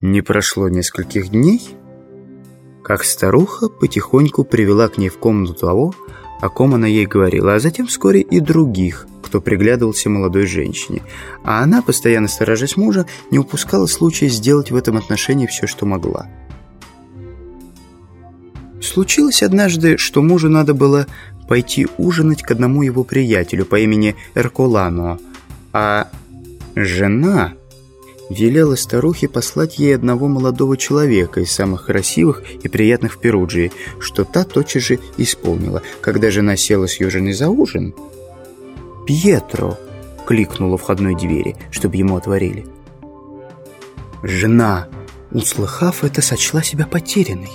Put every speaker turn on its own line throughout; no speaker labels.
Не прошло нескольких дней, как старуха потихоньку привела к ней в комнату того, о ком она ей говорила, а затем вскоре и других, кто приглядывался молодой женщине. А она, постоянно сторожась мужа, не упускала случая сделать в этом отношении все, что могла. Случилось однажды, что мужу надо было пойти ужинать к одному его приятелю по имени Эрколано, а жена велела старухе послать ей одного молодого человека из самых красивых и приятных в Перуджии, что та тотчас же исполнила. Когда жена села с ее женой за ужин, «Пьетро!» — кликнула входной двери, чтобы ему отворили. Жена, услыхав это, сочла себя потерянной,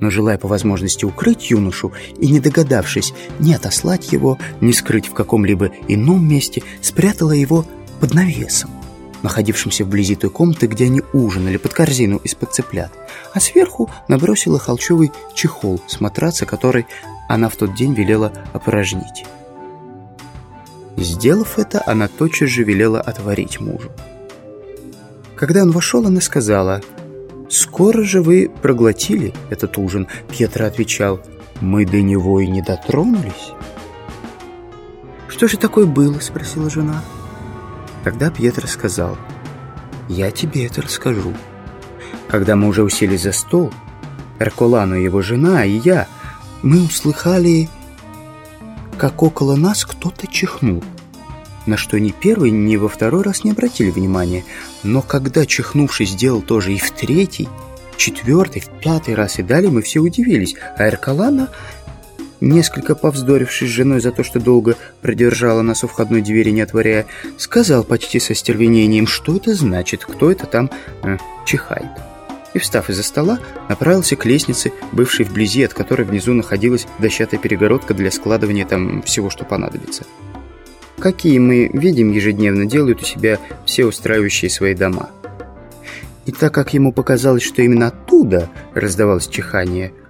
но, желая по возможности укрыть юношу и не догадавшись ни отослать его, ни скрыть в каком-либо ином месте, спрятала его под навесом находившимся вблизи той комнаты, где они ужинали, под корзину из-под цыплят, а сверху набросила холчевый чехол с матраца, который она в тот день велела опорожнить. Сделав это, она тотчас же велела отварить мужу. Когда он вошел, она сказала, «Скоро же вы проглотили этот ужин?» Пьетро отвечал, «Мы до него и не дотронулись». «Что же такое было?» — спросила жена. Тогда Пьетро сказал, «Я тебе это расскажу». Когда мы уже уселись за стол, Эркулану его жена и я, мы услыхали, как около нас кто-то чихнул, на что ни первый, ни во второй раз не обратили внимания. Но когда чихнувший сделал то же и в третий, четвертый, в пятый раз и далее, мы все удивились, а Эркалана несколько повздорившись с женой за то, что долго продержала нас у входной двери, не отворяя, сказал почти со стервенением, что это значит, кто это там э, чихает. И, встав из-за стола, направился к лестнице, бывшей вблизи, от которой внизу находилась дощатая перегородка для складывания там всего, что понадобится. Какие мы видим ежедневно делают у себя все устраивающие свои дома. И так как ему показалось, что именно оттуда раздавалось чихание –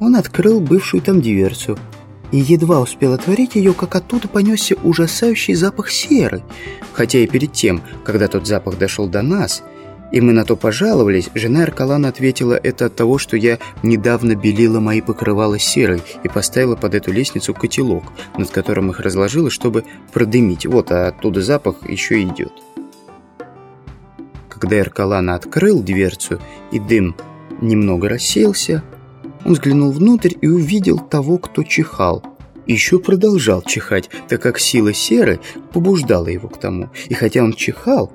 он открыл бывшую там дверцу и едва успел отворить ее, как оттуда понесся ужасающий запах серы. Хотя и перед тем, когда тот запах дошел до нас, и мы на то пожаловались, жена Аркалана ответила это от того, что я недавно белила мои покрывала серой и поставила под эту лестницу котелок, над которым их разложила, чтобы продымить. Вот, а оттуда запах еще идет. Когда Эркалана открыл дверцу, и дым немного рассеялся, он взглянул внутрь и увидел того, кто чихал. Еще продолжал чихать, так как сила серы побуждала его к тому. И хотя он чихал,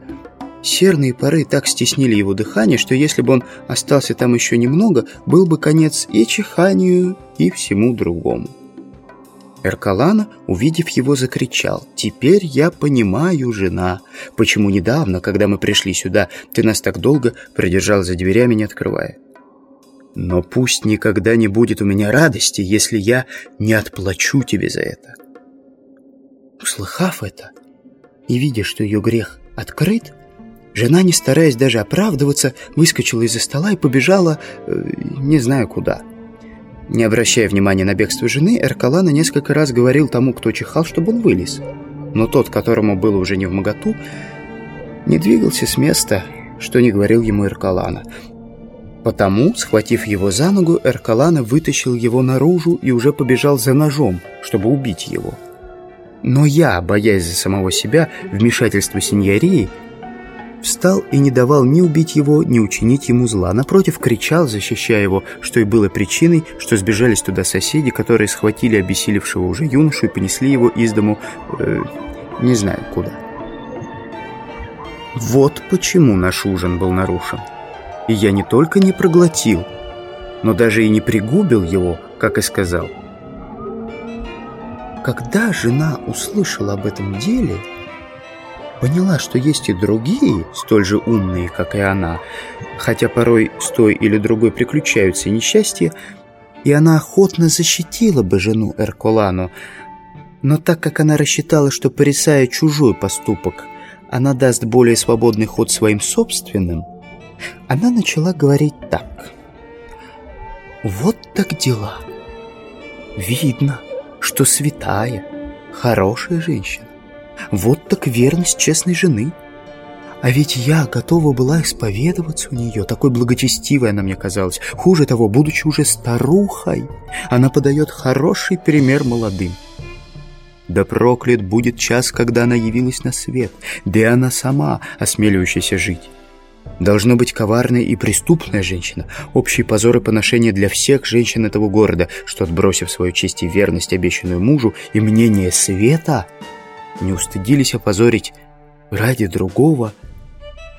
серные пары так стеснили его дыхание, что если бы он остался там еще немного, был бы конец и чиханию, и всему другому. Эркалана, увидев его, закричал. «Теперь я понимаю, жена, почему недавно, когда мы пришли сюда, ты нас так долго продержал за дверями, не открывая. Но пусть никогда не будет у меня радости, если я не отплачу тебе за это. Услыхав это и видя, что ее грех открыт, жена, не стараясь даже оправдываться, выскочила из-за стола и побежала э, не знаю куда. Не обращая внимания на бегство жены, Эркалана несколько раз говорил тому, кто чихал, чтобы он вылез. Но тот, которому было уже не в моготу, не двигался с места, что не говорил ему Эркалана – Потому, схватив его за ногу, Эркалана вытащил его наружу и уже побежал за ножом, чтобы убить его. Но я, боясь за самого себя, вмешательства сеньории, встал и не давал ни убить его, ни учинить ему зла. Напротив, кричал, защищая его, что и было причиной, что сбежались туда соседи, которые схватили обессилевшего уже юношу и понесли его из дому, э, не знаю куда. Вот почему наш ужин был нарушен. И я не только не проглотил, но даже и не пригубил его, как и сказал. Когда жена услышала об этом деле, поняла, что есть и другие, столь же умные, как и она, хотя порой с той или другой приключаются несчастья, и она охотно защитила бы жену Эрколану, но так как она рассчитала, что, порисая чужой поступок, она даст более свободный ход своим собственным – она начала говорить так. «Вот так дела. Видно, что святая, хорошая женщина. Вот так верность честной жены. А ведь я готова была исповедоваться у нее. Такой благочестивой она мне казалась. Хуже того, будучи уже старухой, она подает хороший пример молодым. Да проклят будет час, когда она явилась на свет, да и она сама, осмеливающаяся жить. Должно быть коварная и преступная женщина, общий позор и поношение для всех женщин этого города, что, отбросив свою честь и верность, обещанную мужу, и мнение света, не устыдились опозорить ради другого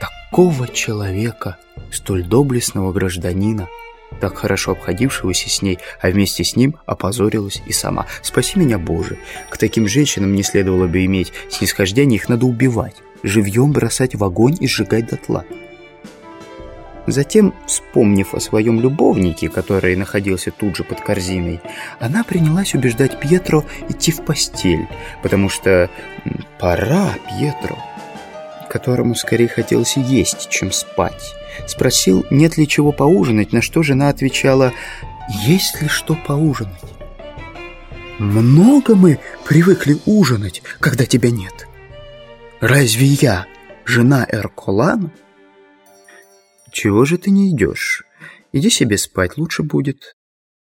такого человека, столь доблестного гражданина, так хорошо обходившегося с ней, а вместе с ним опозорилась и сама. Спаси меня, Боже! К таким женщинам не следовало бы иметь снисхождение, их надо убивать, живьем бросать в огонь и сжигать дотла. Затем, вспомнив о своем любовнике, который находился тут же под корзиной, она принялась убеждать Пьетро идти в постель, потому что пора Пьетро, которому скорее хотелось есть, чем спать. Спросил, нет ли чего поужинать, на что жена отвечала, есть ли что поужинать. Много мы привыкли ужинать, когда тебя нет. Разве я жена Эрколана? «Чего же ты не идешь? Иди себе спать, лучше будет».